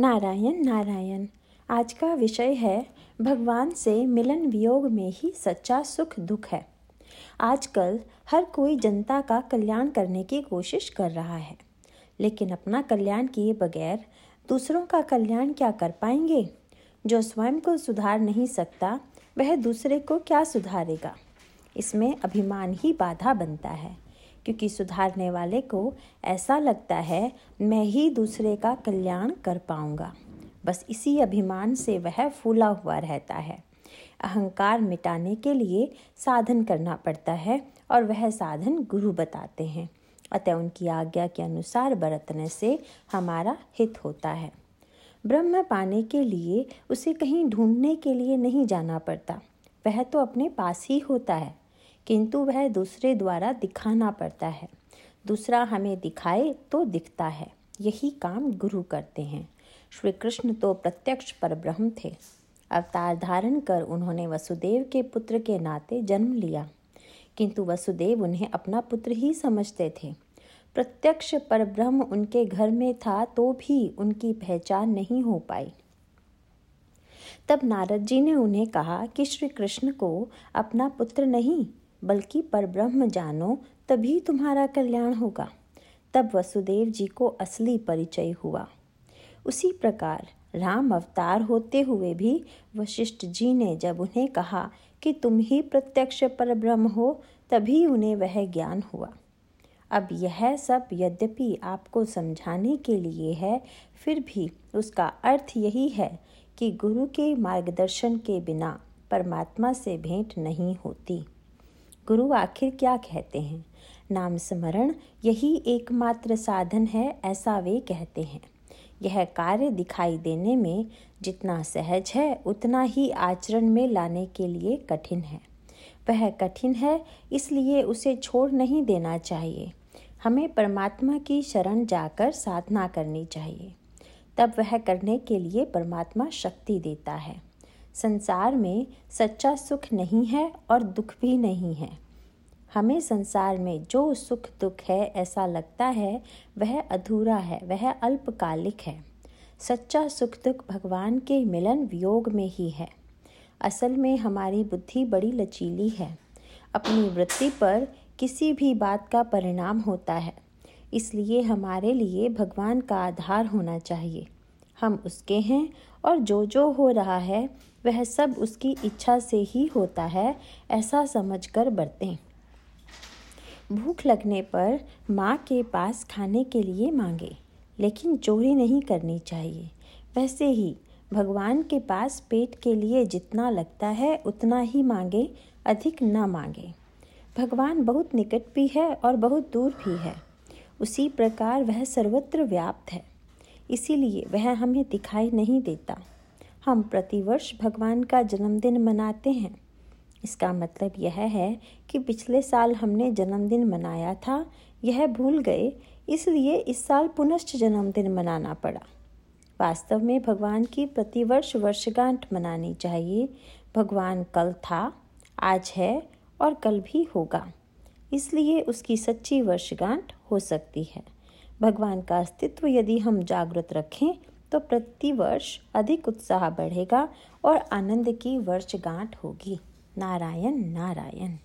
नारायण नारायण। आज का विषय है, भगवान से मिलन वियोग में ही सच्चा सुख दुख है। आजकल हर कोई जनता का कल्याण करने की कोशिश कर रहा है। लेकिन अपना कल्याण किए बगैर दूसरों का कल्याण क्या कर पाएँगे? जो स्वयं को सुधार नहीं सकता, वह दूसरे को क्या सुधारेगा? इसमें अभिमान ही बाधा बनता है। क्योंकि सुधारने वाले को ऐसा लगता है, मैं ही दूसरे का कल्याण कर पाऊँगा। बस इसी अभिमान से वह फूला हुआ रहता है। अहंकार मिटाने के लिए साधन करना पड़ता है और वह साधन गुरु बताते हैं। अतः उनकी आज्ञा के अनुसार बरतने से हमारा हित होता है। ब्रह्म पाने के लिए, उसे कहीं ढूँढने के लिए नहीं जाना पड़ता। वह तो अपने पास ही होता है। किंतु वह दूसरे द्वारा दिखाना पड़ता है। दूसरा हमें दिखाए तो दिखता है। यही काम गुरु करते हैं। श्री कृष्ण तो प्रत्यक्ष पर ब्रह्म थे। अवतार धारण कर उन्होंने वसुदेव के पुत्र के नाते जन्म लिया। किंतु वसुदेव उन्हें अपना पुत्र ही समझते थे। प्रत्यक्ष पर ब्रह्म उनके घर में था तो भी उनकी पहचान नहीं हो पाई। तब नारद जी ने उन्हें कहा कि श्री कृष्ण को अपना पुत्र नहीं बल्कि परब्रह्म जानो, तभी तुम्हारा कल्याण होगा। तब वसुदेव जी को असली परिचय हुआ। उसी प्रकार राम अवतार होते हुए भी वशिष्ठ जी ने जब उन्हें कहा कि तुम ही प्रत्यक्ष परब्रह्म हो, तभी उन्हें वह ज्ञान हुआ। अब यह सब यद्यपि आपको समझाने के लिए है, फिर भी उसका अर्थ यही है कि गुरु के मार्गदर्शन के बिना परमात्मा से भेंट नहीं होती। गुरु आखिर क्या कहते हैं? नाम स्मरण यही एकमात्र साधन है, ऐसा वे कहते हैं। यह कार्य दिखाई देने में जितना सहज है, उतना ही आचरण में लाने के लिए कठिन है। वह कठिन है, इसलिए उसे छोड़ नहीं देना चाहिए। हमें परमात्मा की शरण जाकर साधना करनी चाहिए। तब वह करने के लिए परमात्मा शक्ति देता है। संसार में सच्चा सुख नहीं है और दुख भी नहीं है। हमें संसार में जो सुख दुख है ऐसा लगता है, वह अधूरा है, वह अल्पकालिक है। सच्चा सुख दुख भगवान के मिलन वियोग में ही है। असल में हमारी बुद्धि बड़ी लचीली है। अपनी वृत्ति पर किसी भी बात का परिणाम होता है। इसलिए हमारे लिए भगवान का आधार होना चाहिए। हम उसके हैं और जो जो हो रहा है, वह सब उसकी इच्छा से ही होता है, ऐसा समझकर बरतें भूख लगने पर माँ के पास खाने के लिए मांगे, लेकिन चोरी नहीं करनी चाहिए। वैसे ही भगवान के पास पेट के लिए जितना लगता है, उतना ही मांगे, अधिक न मांगे। भगवान बहुत निकट भी है और बहुत दूर भी है। उसी प्रकार वह सर्वत्र व्याप्त है। इसीलिए वह हमें दिखाई नहीं देता। हम प्रतिवर्ष भगवान का जन्मदिन मनाते हैं। इसका मतलब यह है कि पिछले साल हमने जन्मदिन मनाया था, यह भूल गए, इसलिए इस साल पुनश्च जन्मदिन मनाना पड़ा। वास्तव में भगवान की प्रतिवर्ष वर्षगांठ मनानी चाहिए। भगवान कल था, आज है और कल भी होगा, इसलिए उसकी सच्ची वर्षगांठ हो सकती है। भगवान का अस्तित्व यदि हम जागृत रखें तो प्रतिवर्ष अधिक उत्साह बढ़ेगा और आनंद की वर्षगांठ होगी। नारायण नारायण।